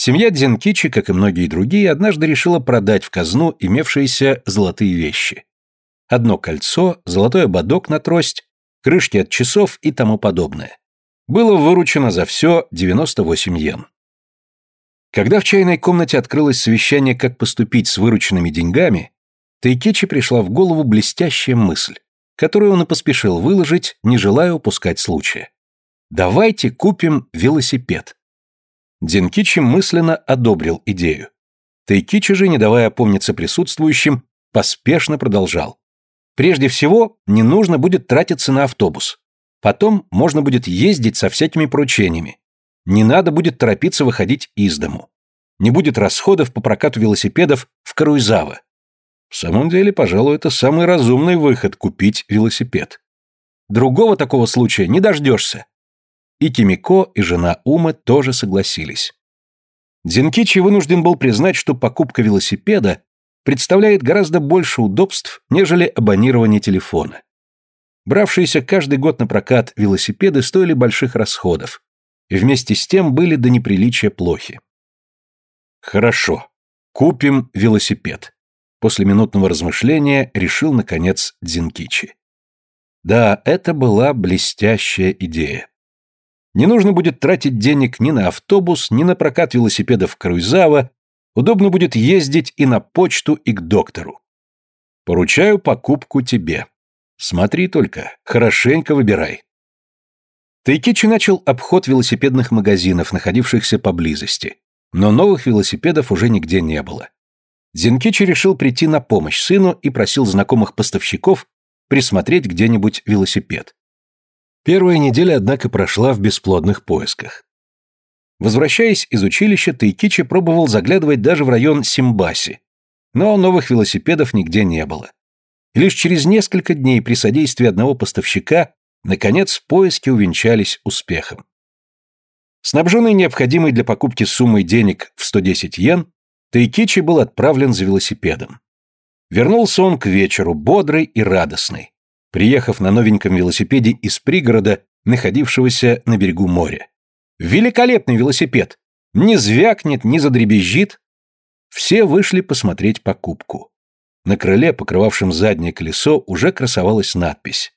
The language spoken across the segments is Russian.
Семья Дзенкичи, как и многие другие, однажды решила продать в казну имевшиеся золотые вещи. Одно кольцо, золотой ободок на трость, крышки от часов и тому подобное. Было выручено за все 98 йен. Когда в чайной комнате открылось совещание, как поступить с вырученными деньгами, Тайкичи пришла в голову блестящая мысль, которую он и поспешил выложить, не желая упускать случая. «Давайте купим велосипед». Дзенкичи мысленно одобрил идею. Тайкичи же, не давая опомниться присутствующим, поспешно продолжал. Прежде всего, не нужно будет тратиться на автобус. Потом можно будет ездить со всякими поручениями. Не надо будет торопиться выходить из дому. Не будет расходов по прокату велосипедов в Каруизаво. В самом деле, пожалуй, это самый разумный выход – купить велосипед. Другого такого случая не дождешься. И Кимико, и жена Умы тоже согласились. Дзинкичи вынужден был признать, что покупка велосипеда представляет гораздо больше удобств, нежели абонирование телефона. Бравшиеся каждый год на прокат велосипеды стоили больших расходов, и вместе с тем были до неприличия плохи. Хорошо, купим велосипед. После минутного размышления решил, наконец, Дзинкичи. Да, это была блестящая идея. Не нужно будет тратить денег ни на автобус, ни на прокат велосипедов в Круизаво, удобно будет ездить и на почту, и к доктору. Поручаю покупку тебе. Смотри только, хорошенько выбирай. Тайкичи начал обход велосипедных магазинов, находившихся поблизости, но новых велосипедов уже нигде не было. Зинкичи решил прийти на помощь сыну и просил знакомых поставщиков присмотреть где-нибудь велосипед. Первая неделя, однако, прошла в бесплодных поисках. Возвращаясь из училища, Тайкичи пробовал заглядывать даже в район Симбаси, но новых велосипедов нигде не было. И лишь через несколько дней при содействии одного поставщика, наконец, поиски увенчались успехом. Снабженный необходимой для покупки суммой денег в 110 йен, Тайкичи был отправлен за велосипедом. Вернулся он к вечеру, бодрый и радостный, приехав на новеньком велосипеде из пригорода, находившегося на берегу моря. Великолепный велосипед! Не звякнет, не задребезжит. Все вышли посмотреть покупку. На крыле, покрывавшем заднее колесо, уже красовалась надпись.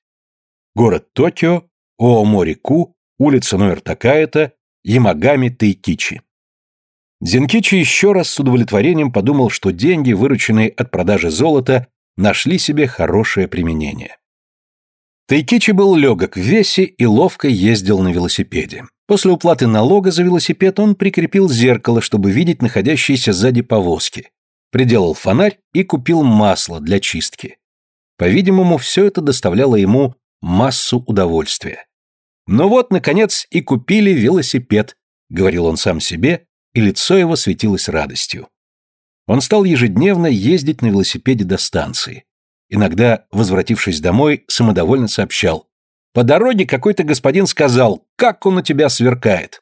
Город Токио, Оомори-ку, улица номер такая-то, Ямагами Тайкичи. Зенкичи еще раз с удовлетворением подумал, что деньги, вырученные от продажи золота, нашли себе хорошее применение. Тайкичи был легок в весе и ловко ездил на велосипеде. После уплаты налога за велосипед он прикрепил зеркало, чтобы видеть находящиеся сзади повозки, приделал фонарь и купил масло для чистки. По-видимому, все это доставляло ему массу удовольствия. «Ну вот, наконец, и купили велосипед», — говорил он сам себе, и лицо его светилось радостью. Он стал ежедневно ездить на велосипеде до станции. Иногда, возвратившись домой, самодовольно сообщал. «По дороге какой-то господин сказал, как он у тебя сверкает!»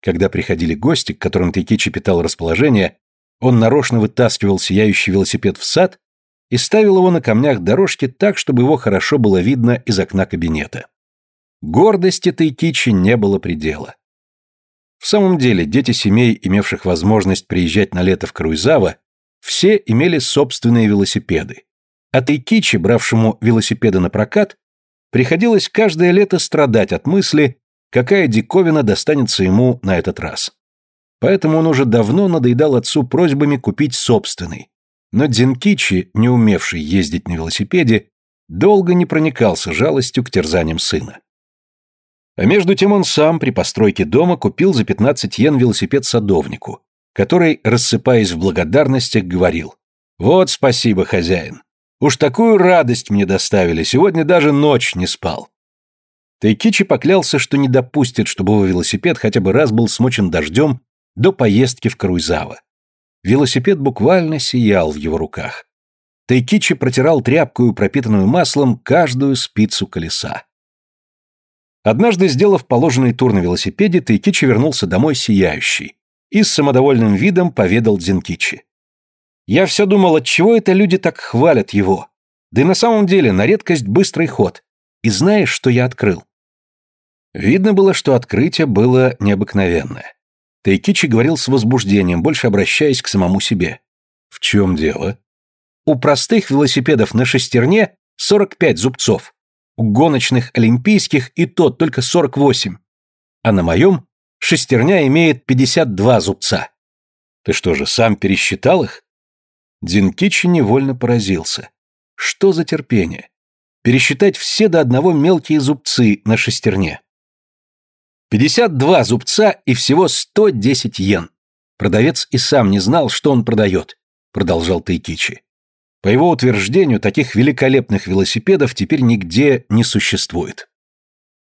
Когда приходили гости, к которым Тайкичи питал расположение, он нарочно вытаскивал сияющий велосипед в сад и ставил его на камнях дорожки так, чтобы его хорошо было видно из окна кабинета. Гордости Тайкичи не было предела. В самом деле, дети семей, имевших возможность приезжать на лето в Круизаво, все имели собственные велосипеды. А Тайкичи, бравшему велосипеды на прокат, приходилось каждое лето страдать от мысли, какая диковина достанется ему на этот раз. Поэтому он уже давно надоедал отцу просьбами купить собственный. Но Дзинкичи, не умевший ездить на велосипеде, долго не проникался жалостью к терзаниям сына. А между тем он сам при постройке дома купил за 15 йен велосипед садовнику, который, рассыпаясь в благодарностях, говорил «Вот спасибо, хозяин. Уж такую радость мне доставили, сегодня даже ночь не спал». Тайкичи поклялся, что не допустит, чтобы его велосипед хотя бы раз был смочен дождем до поездки в Каруйзаво. Велосипед буквально сиял в его руках. Тайкичи протирал тряпкую, пропитанную маслом, каждую спицу колеса. Однажды, сделав положенный тур на велосипеде, Тайкичи вернулся домой сияющий и с самодовольным видом поведал Дзинкичи. «Я все думал, отчего это люди так хвалят его? Да и на самом деле на редкость быстрый ход. И знаешь, что я открыл?» Видно было, что открытие было необыкновенное. Тайкичи говорил с возбуждением, больше обращаясь к самому себе. В чем дело? У простых велосипедов на шестерне 45 зубцов. У гоночных олимпийских и тот только 48. А на моем шестерня имеет 52 зубца. Ты что же, сам пересчитал их? Дзинкичи невольно поразился. Что за терпение? Пересчитать все до одного мелкие зубцы на шестерне. 52 зубца и всего 110 йен. Продавец и сам не знал, что он продает, продолжал Тайкичи. По его утверждению, таких великолепных велосипедов теперь нигде не существует.